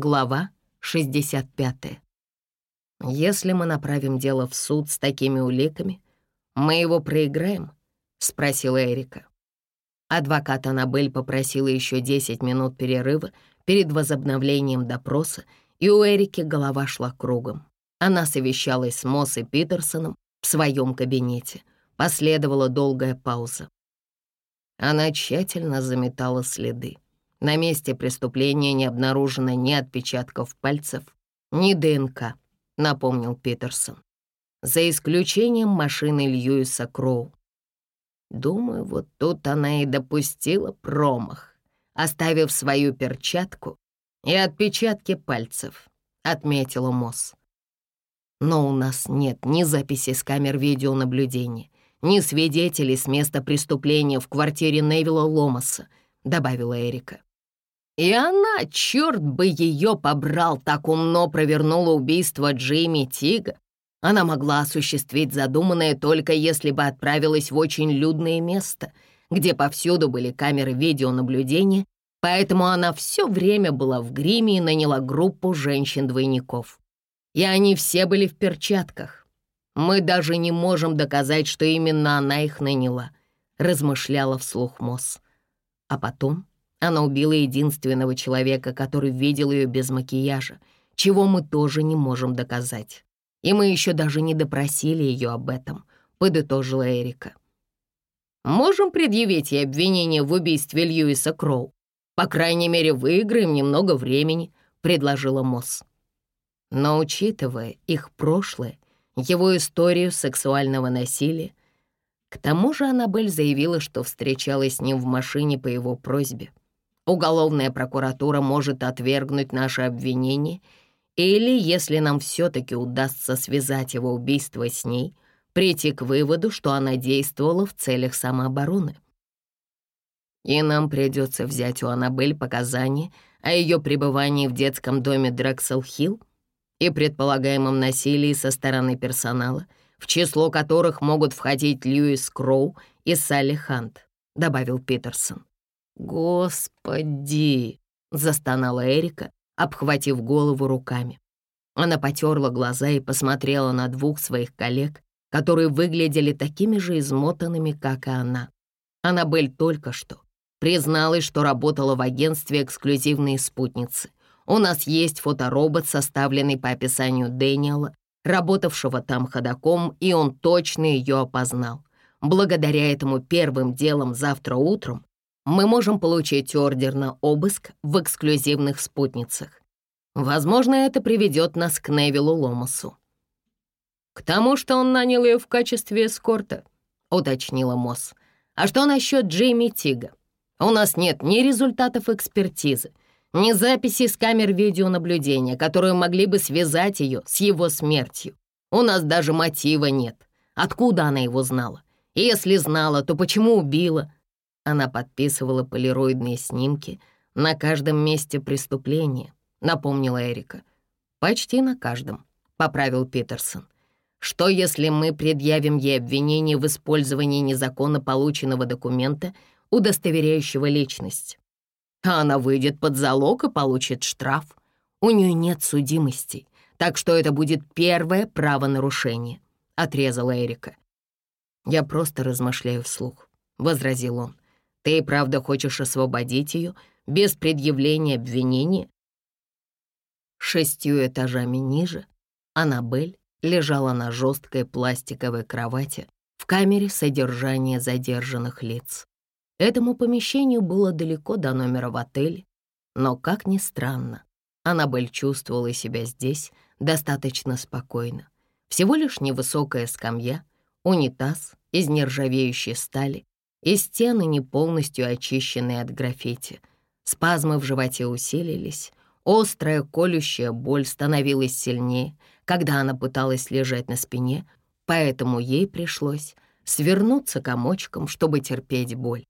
Глава 65. «Если мы направим дело в суд с такими уликами, мы его проиграем?» — спросила Эрика. Адвокат Аннабель попросила еще 10 минут перерыва перед возобновлением допроса, и у Эрики голова шла кругом. Она совещалась с Мосс и Питерсоном в своем кабинете. Последовала долгая пауза. Она тщательно заметала следы. На месте преступления не обнаружено ни отпечатков пальцев, ни ДНК, напомнил Питерсон. За исключением машины Льюиса Кроу. Думаю, вот тут она и допустила промах, оставив свою перчатку и отпечатки пальцев, отметила Мосс. Но у нас нет ни записи с камер видеонаблюдения, ни свидетелей с места преступления в квартире Невилла Ломаса, добавила Эрика. И она, черт бы ее побрал, так умно провернула убийство Джейми Тига. Она могла осуществить задуманное только если бы отправилась в очень людное место, где повсюду были камеры видеонаблюдения, поэтому она все время была в гриме и наняла группу женщин-двойников. И они все были в перчатках. Мы даже не можем доказать, что именно она их наняла, размышляла вслух Мосс. А потом она убила единственного человека, который видел ее без макияжа, чего мы тоже не можем доказать. И мы еще даже не допросили ее об этом», — подытожила Эрика. «Можем предъявить ей обвинение в убийстве Льюиса Кроу. По крайней мере, выиграем немного времени», — предложила Мосс. Но учитывая их прошлое, его историю сексуального насилия, к тому же Аннабель заявила, что встречалась с ним в машине по его просьбе. Уголовная прокуратура может отвергнуть наше обвинение или, если нам все-таки удастся связать его убийство с ней, прийти к выводу, что она действовала в целях самообороны. И нам придется взять у Аннабель показания о ее пребывании в детском доме Дрексел-Хилл и предполагаемом насилии со стороны персонала, в число которых могут входить Льюис Кроу и Салли Хант», — добавил Питерсон. «Господи!» — застонала Эрика, обхватив голову руками. Она потерла глаза и посмотрела на двух своих коллег, которые выглядели такими же измотанными, как и она. Аннабель только что призналась, что работала в агентстве «Эксклюзивные спутницы». У нас есть фоторобот, составленный по описанию Дэниела, работавшего там ходаком, и он точно ее опознал. Благодаря этому первым делом завтра утром мы можем получить ордер на обыск в эксклюзивных спутницах. Возможно, это приведет нас к Невилу Ломасу. «К тому, что он нанял ее в качестве эскорта», — уточнила Мосс. «А что насчет Джейми Тига? У нас нет ни результатов экспертизы, ни записей с камер видеонаблюдения, которые могли бы связать ее с его смертью. У нас даже мотива нет. Откуда она его знала? Если знала, то почему убила? Она подписывала полироидные снимки на каждом месте преступления, напомнила Эрика. «Почти на каждом», — поправил Питерсон. «Что, если мы предъявим ей обвинение в использовании незаконно полученного документа, удостоверяющего личность? А она выйдет под залог и получит штраф. У нее нет судимости, так что это будет первое правонарушение», — отрезала Эрика. «Я просто размышляю вслух», — возразил он. Ты правда хочешь освободить ее без предъявления обвинения?» Шестью этажами ниже Аннабель лежала на жесткой пластиковой кровати в камере содержания задержанных лиц. Этому помещению было далеко до номера в отеле, но, как ни странно, Аннабель чувствовала себя здесь достаточно спокойно. Всего лишь невысокая скамья, унитаз из нержавеющей стали и стены не полностью очищенные от граффити. Спазмы в животе усилились, острая колющая боль становилась сильнее, когда она пыталась лежать на спине, поэтому ей пришлось свернуться комочком, чтобы терпеть боль.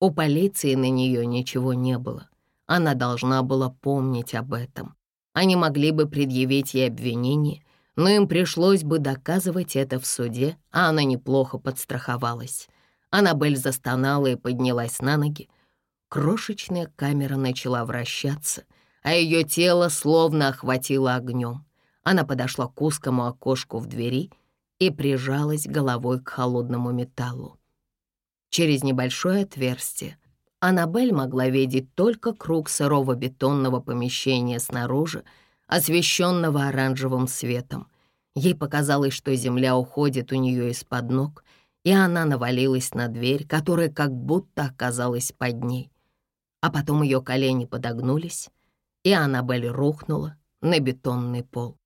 У полиции на нее ничего не было. Она должна была помнить об этом. Они могли бы предъявить ей обвинение, но им пришлось бы доказывать это в суде, а она неплохо подстраховалась. Аннабель застонала и поднялась на ноги. Крошечная камера начала вращаться, а ее тело словно охватило огнем. Она подошла к узкому окошку в двери и прижалась головой к холодному металлу. Через небольшое отверстие Аннабель могла видеть только круг сырого бетонного помещения снаружи, освещенного оранжевым светом. Ей показалось, что земля уходит у нее из-под ног, и она навалилась на дверь, которая как будто оказалась под ней. А потом ее колени подогнулись, и Аннабель рухнула на бетонный пол.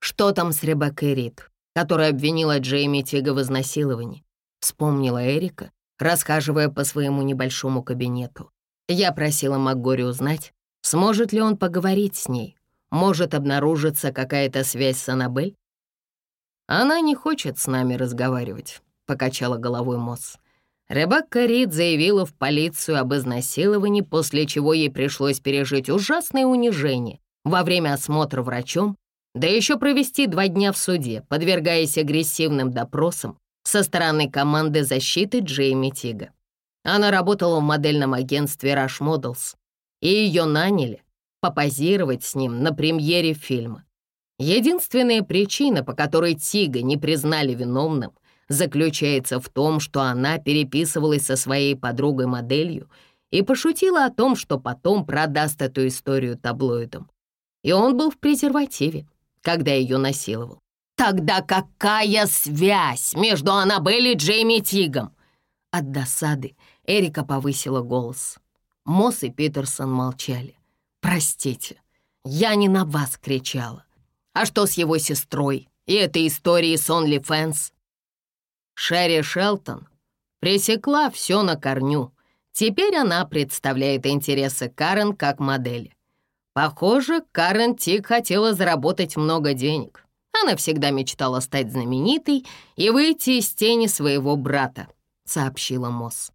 «Что там с Ребеккой Рид, которая обвинила Джейми Тига в изнасиловании?» — вспомнила Эрика, расхаживая по своему небольшому кабинету. Я просила МакГори узнать, сможет ли он поговорить с ней, может обнаружиться какая-то связь с Аннабель. «Она не хочет с нами разговаривать», — покачала головой Мосс. Ребекка Рид заявила в полицию об изнасиловании, после чего ей пришлось пережить ужасное унижение во время осмотра врачом, да еще провести два дня в суде, подвергаясь агрессивным допросам со стороны команды защиты Джейми Тига. Она работала в модельном агентстве Rush Models, и ее наняли попозировать с ним на премьере фильма. Единственная причина, по которой Тига не признали виновным, заключается в том, что она переписывалась со своей подругой-моделью и пошутила о том, что потом продаст эту историю таблоидам. И он был в презервативе, когда ее насиловал. Тогда какая связь между Аннабель и Джейми Тигом? От досады Эрика повысила голос. Мосс и Питерсон молчали. «Простите, я не на вас кричала. А что с его сестрой и этой историей с OnlyFans?» Шерри Шелтон пресекла все на корню. Теперь она представляет интересы Карен как модели. Похоже, Карен Тик хотела заработать много денег. Она всегда мечтала стать знаменитой и выйти из тени своего брата», — сообщила Мосс.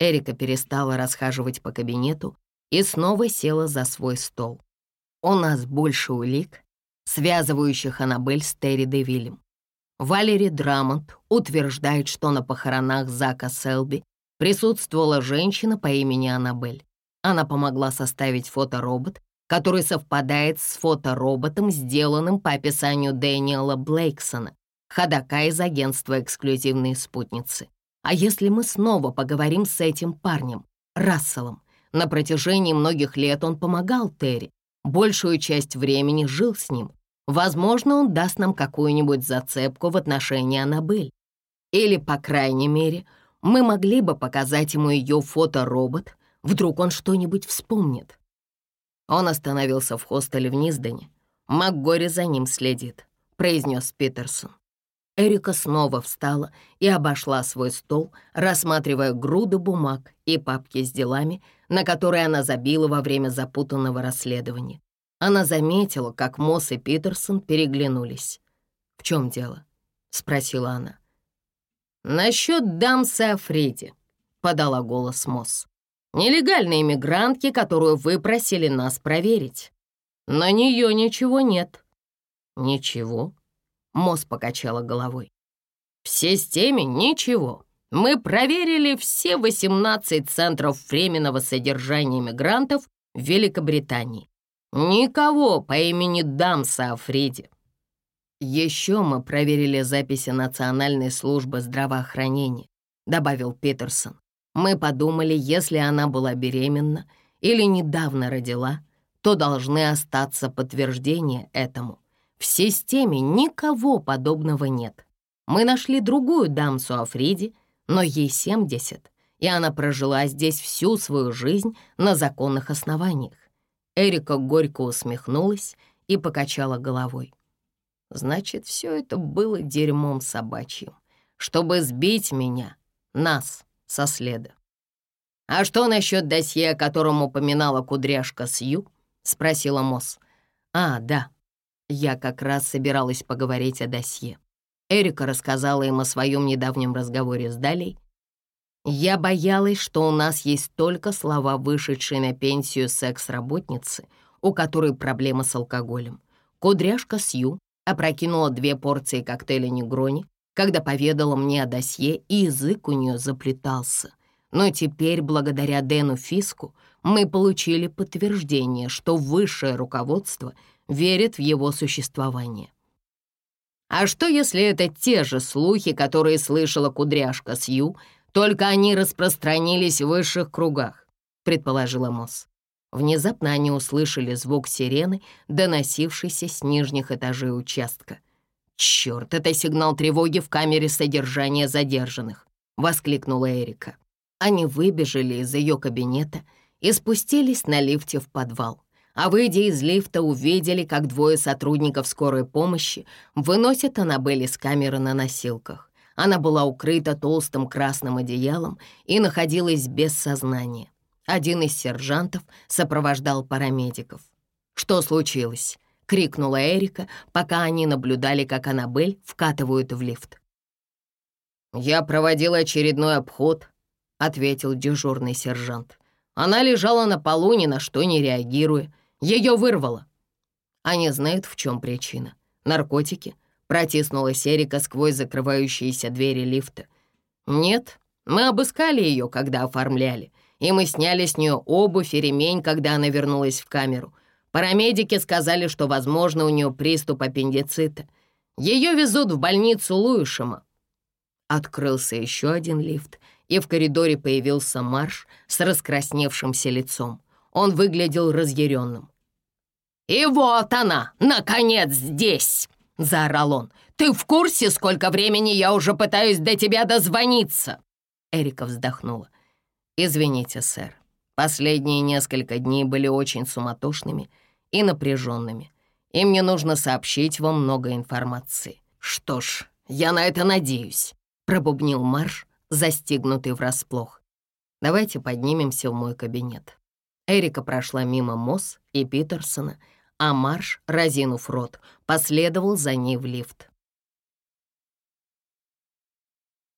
Эрика перестала расхаживать по кабинету и снова села за свой стол. «У нас больше улик, связывающих Аннабель с Терри Девилем. Валери Драмонт утверждает, что на похоронах Зака Селби присутствовала женщина по имени Аннабель. Она помогла составить фоторобот, который совпадает с фотороботом, сделанным по описанию Дэниела Блейксона, ходока из агентства «Эксклюзивные спутницы». А если мы снова поговорим с этим парнем, Расселом? На протяжении многих лет он помогал Терри, большую часть времени жил с ним. Возможно, он даст нам какую-нибудь зацепку в отношении Аннабель. Или, по крайней мере, мы могли бы показать ему ее фоторобот, вдруг он что-нибудь вспомнит. Он остановился в хостеле в Низдане. МакГори за ним следит», — произнес Питерсон. Эрика снова встала и обошла свой стол, рассматривая груды бумаг и папки с делами, на которые она забила во время запутанного расследования. Она заметила, как Мосс и Питерсон переглянулись. «В чем дело?» — спросила она. «Насчет дамсы Африди», — подала голос Мосс нелегальной иммигрантки, которую вы просили нас проверить. На нее ничего нет». «Ничего?» — Мосс покачала головой. «В системе ничего. Мы проверили все 18 центров временного содержания иммигрантов в Великобритании. Никого по имени Дамса Африди. Еще мы проверили записи Национальной службы здравоохранения», — добавил Питерсон. Мы подумали, если она была беременна или недавно родила, то должны остаться подтверждения этому. В системе никого подобного нет. Мы нашли другую дамсу Африди, но ей 70, и она прожила здесь всю свою жизнь на законных основаниях. Эрика горько усмехнулась и покачала головой. Значит, все это было дерьмом собачьим, чтобы сбить меня, нас, со следа. «А что насчет досье, о котором упоминала кудряшка Сью?» — спросила Мосс. «А, да, я как раз собиралась поговорить о досье». Эрика рассказала им о своем недавнем разговоре с Далей. «Я боялась, что у нас есть только слова вышедшей на пенсию секс-работницы, у которой проблема с алкоголем. Кудряшка Сью опрокинула две порции коктейля Негрони, когда поведала мне о досье, и язык у нее заплетался. Но теперь, благодаря Дэну Фиску, мы получили подтверждение, что высшее руководство верит в его существование. А что, если это те же слухи, которые слышала кудряшка Сью, только они распространились в высших кругах, предположила Мосс. Внезапно они услышали звук сирены, доносившийся с нижних этажей участка. «Черт, это сигнал тревоги в камере содержания задержанных!» — воскликнула Эрика. Они выбежали из ее кабинета и спустились на лифте в подвал а выйдя из лифта, увидели, как двое сотрудников скорой помощи выносят Аннабель из камеры на носилках. Она была укрыта толстым красным одеялом и находилась без сознания. Один из сержантов сопровождал парамедиков. «Что случилось?» — крикнула Эрика, пока они наблюдали, как Аннабель вкатывают в лифт. «Я проводил очередной обход», — ответил дежурный сержант. Она лежала на полу, ни на что не реагируя. Ее вырвало. Они знают, в чем причина. Наркотики. Протиснулась Эрика сквозь закрывающиеся двери лифта. Нет, мы обыскали ее, когда оформляли, и мы сняли с нее обувь и ремень, когда она вернулась в камеру. Парамедики сказали, что, возможно, у нее приступ аппендицита. Ее везут в больницу Луишема. Открылся еще один лифт, и в коридоре появился Марш с раскрасневшимся лицом. Он выглядел разъяренным. «И вот она, наконец, здесь!» — заорал он. «Ты в курсе, сколько времени я уже пытаюсь до тебя дозвониться?» Эрика вздохнула. «Извините, сэр. Последние несколько дней были очень суматошными и напряженными, и мне нужно сообщить вам много информации». «Что ж, я на это надеюсь», — пробубнил Марш, застигнутый врасплох. «Давайте поднимемся в мой кабинет». Эрика прошла мимо Мосс и Питерсона, а Марш, разинув рот, последовал за ней в лифт.